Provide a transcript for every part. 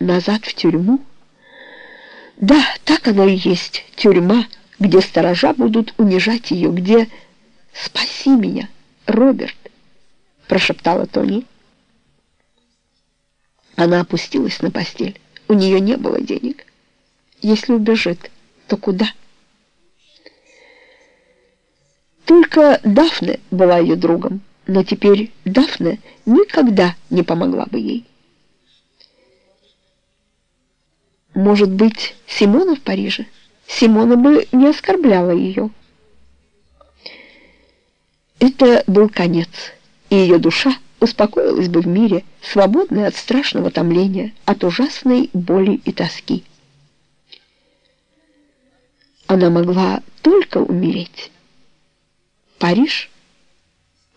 Назад в тюрьму? Да, так оно и есть, тюрьма, где сторожа будут унижать ее, где... «Спаси меня, Роберт!» — прошептала Тони. Она опустилась на постель. У нее не было денег. Если убежит, то куда? Только Дафне была ее другом, но теперь Дафне никогда не помогла бы ей. Может быть, Симона в Париже? Симона бы не оскорбляла ее. Это был конец, и ее душа успокоилась бы в мире, свободной от страшного томления, от ужасной боли и тоски. Она могла только умереть. Париж?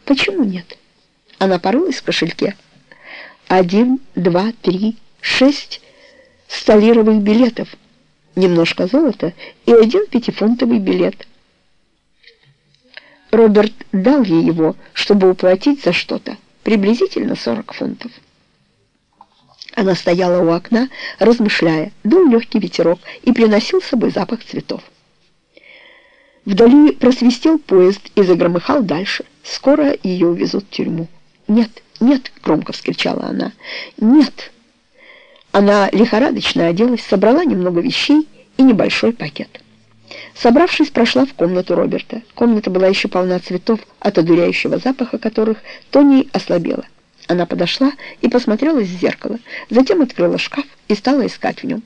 Почему нет? Она порылась в кошельке. Один, два, три, шесть столировых билетов, немножко золота и один пятифунтовый билет. Роберт дал ей его, чтобы уплатить за что-то, приблизительно 40 фунтов. Она стояла у окна, размышляя, дул легкий ветерок и приносил с собой запах цветов. Вдали просвистел поезд и загромыхал дальше. Скоро ее увезут в тюрьму. «Нет, нет!» — громко вскричала она. «Нет!» Она лихорадочно оделась, собрала немного вещей и небольшой пакет. Собравшись, прошла в комнату Роберта. Комната была еще полна цветов, от одуряющего запаха которых Тони ослабела. Она подошла и посмотрела в зеркало, затем открыла шкаф и стала искать в нем.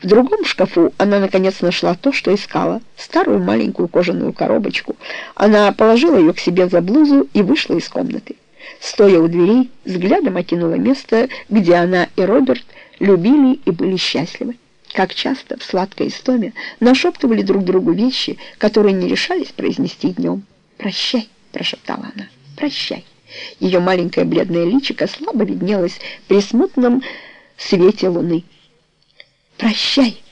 В другом шкафу она, наконец, нашла то, что искала, старую маленькую кожаную коробочку. Она положила ее к себе за блузу и вышла из комнаты. Стоя у дверей, взглядом окинула место, где она и Роберт любили и были счастливы. Как часто в сладкой истоме нашептывали друг другу вещи, которые не решались произнести днем. «Прощай», — прошептала она, — «прощай». Ее маленькое бледное личико слабо виднелось при смутном свете луны. «Прощай».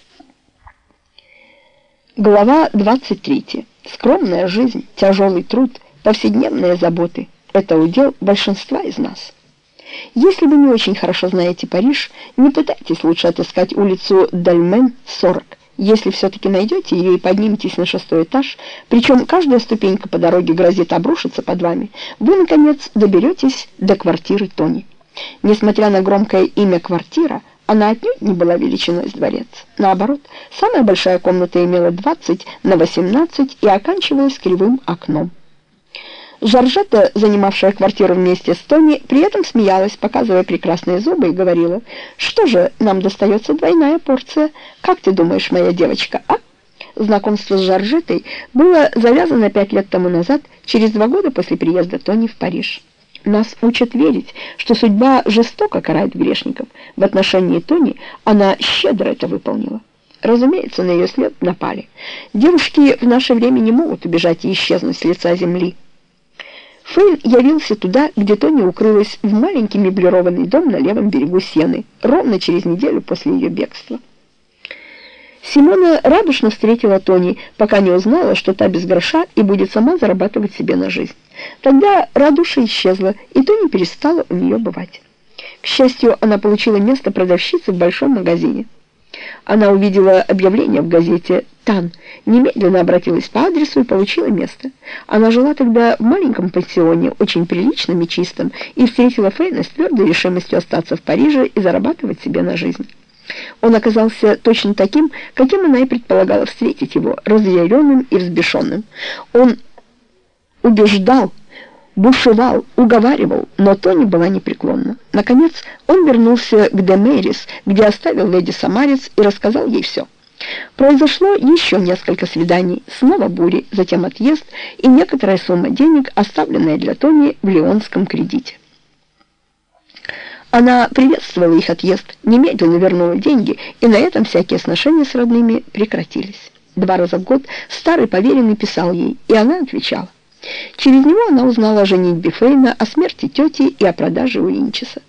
Глава 23. Скромная жизнь, тяжелый труд, повседневные заботы — это удел большинства из нас. Если вы не очень хорошо знаете Париж, не пытайтесь лучше отыскать улицу Дальмен, 40. Если все-таки найдете ее и подниметесь на шестой этаж, причем каждая ступенька по дороге грозит обрушиться под вами, вы, наконец, доберетесь до квартиры Тони. Несмотря на громкое имя «квартира», она отнюдь не была величиной с дворец. Наоборот, самая большая комната имела 20 на 18 и оканчивалась кривым окном. Жоржетта, занимавшая квартиру вместе с Тони, при этом смеялась, показывая прекрасные зубы, и говорила, «Что же, нам достается двойная порция. Как ты думаешь, моя девочка, а?» Знакомство с Жоржеттой было завязано пять лет тому назад, через два года после приезда Тони в Париж. Нас учат верить, что судьба жестоко карает грешников. В отношении Тони она щедро это выполнила. Разумеется, на ее след напали. Девушки в наше время не могут убежать и исчезнуть с лица земли. Фейн явился туда, где Тони укрылась в маленький меблированный дом на левом берегу Сены, ровно через неделю после ее бегства. Симона радушно встретила Тони, пока не узнала, что та без гроша и будет сама зарабатывать себе на жизнь. Тогда радушие исчезла, и Тони перестала у нее бывать. К счастью, она получила место продавщицы в большом магазине. Она увидела объявление в газете «Тан», немедленно обратилась по адресу и получила место. Она жила тогда в маленьком пансионе, очень приличном и чистом, и встретила Фейна с твердой решимостью остаться в Париже и зарабатывать себе на жизнь. Он оказался точно таким, каким она и предполагала встретить его, разъяренным и взбешенным. Он убеждал, бушевал, уговаривал, но Тони была непреклонна. Наконец он вернулся к Демерис, где оставил леди Самарец и рассказал ей все. Произошло еще несколько свиданий, снова бури, затем отъезд и некоторая сумма денег, оставленная для Тони в леонском кредите. Она приветствовала их отъезд, немедленно вернула деньги, и на этом всякие сношения с родными прекратились. Два раза в год старый поверенный писал ей, и она отвечала. Через него она узнала о женитьбе Фейна, о смерти тети и о продаже Уинчеса.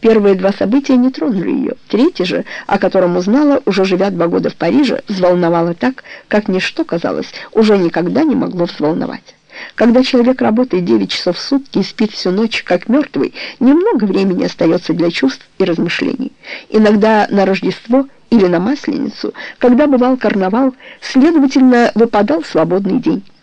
Первые два события не тронули ее. Третье же, о котором узнала, уже живя два года в Париже, взволновало так, как ничто, казалось, уже никогда не могло взволновать. Когда человек работает 9 часов в сутки и спит всю ночь, как мертвый, немного времени остается для чувств и размышлений. Иногда на Рождество или на Масленицу, когда бывал карнавал, следовательно, выпадал свободный день.